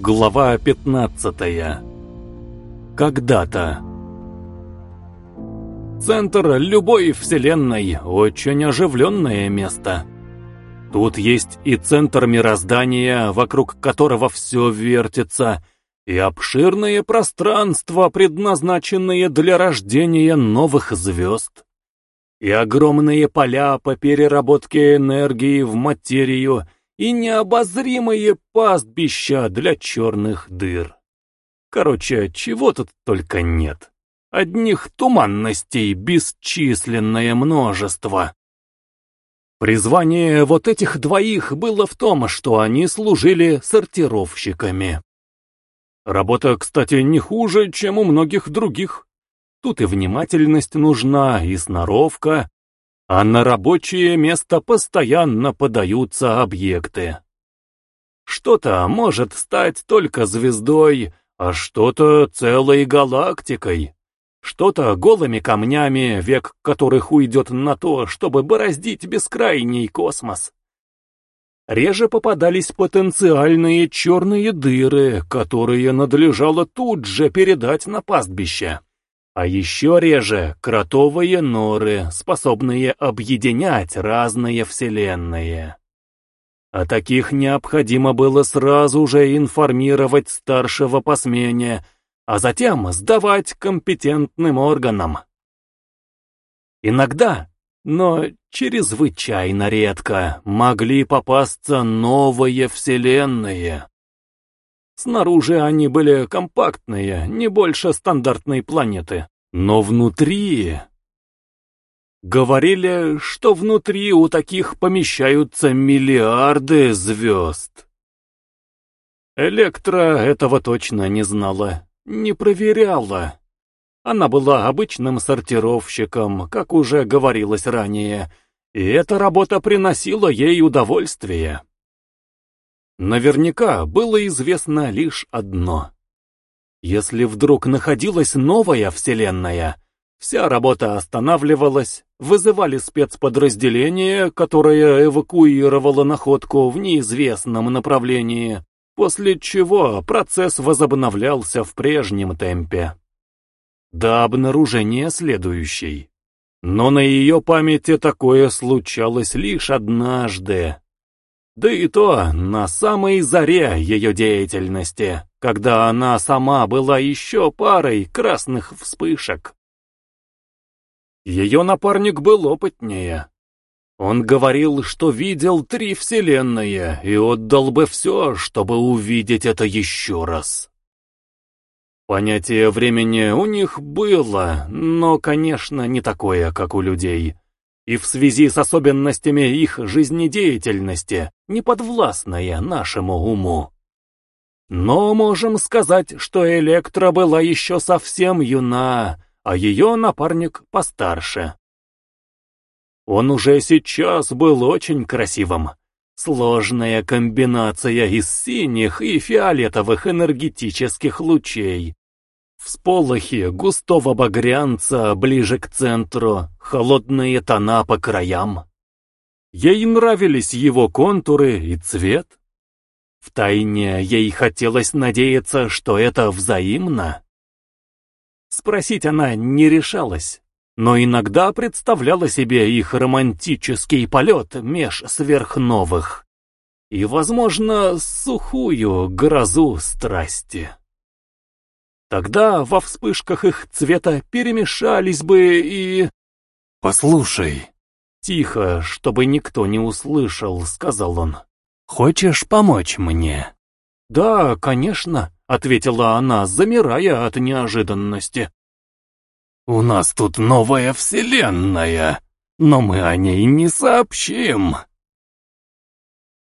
Глава 15. Когда-то. Центр любой вселенной – очень оживленное место. Тут есть и центр мироздания, вокруг которого все вертится, и обширные пространства, предназначенные для рождения новых звезд, и огромные поля по переработке энергии в материю – и необозримые пастбища для черных дыр. Короче, чего тут только нет. Одних туманностей бесчисленное множество. Призвание вот этих двоих было в том, что они служили сортировщиками. Работа, кстати, не хуже, чем у многих других. Тут и внимательность нужна, и сноровка, а на рабочее место постоянно подаются объекты. Что-то может стать только звездой, а что-то целой галактикой. Что-то голыми камнями, век которых уйдет на то, чтобы бороздить бескрайний космос. Реже попадались потенциальные черные дыры, которые надлежало тут же передать на пастбище. А еще реже кротовые норы, способные объединять разные вселенные. О таких необходимо было сразу же информировать старшего по смене, а затем сдавать компетентным органам. Иногда, но чрезвычайно редко, могли попасться новые вселенные. Снаружи они были компактные, не больше стандартной планеты. Но внутри... Говорили, что внутри у таких помещаются миллиарды звезд. Электра этого точно не знала, не проверяла. Она была обычным сортировщиком, как уже говорилось ранее, и эта работа приносила ей удовольствие. Наверняка было известно лишь одно. Если вдруг находилась новая вселенная, вся работа останавливалась, вызывали спецподразделение, которое эвакуировало находку в неизвестном направлении, после чего процесс возобновлялся в прежнем темпе. До обнаружения следующей. Но на ее памяти такое случалось лишь однажды. Да и то на самой заре ее деятельности, когда она сама была еще парой красных вспышек. Ее напарник был опытнее. Он говорил, что видел три вселенные и отдал бы все, чтобы увидеть это еще раз. Понятие времени у них было, но, конечно, не такое, как у людей и в связи с особенностями их жизнедеятельности, не подвластная нашему уму. Но можем сказать, что Электра была еще совсем юна, а ее напарник постарше. Он уже сейчас был очень красивым. Сложная комбинация из синих и фиолетовых энергетических лучей, Всполохи густого багрянца ближе к центру, холодные тона по краям. Ей нравились его контуры и цвет. Втайне ей хотелось надеяться, что это взаимно. Спросить она не решалась, но иногда представляла себе их романтический полет меж сверхновых и, возможно, сухую грозу страсти. Тогда во вспышках их цвета перемешались бы и... «Послушай». Тихо, чтобы никто не услышал, сказал он. «Хочешь помочь мне?» «Да, конечно», — ответила она, замирая от неожиданности. «У нас тут новая вселенная, но мы о ней не сообщим»,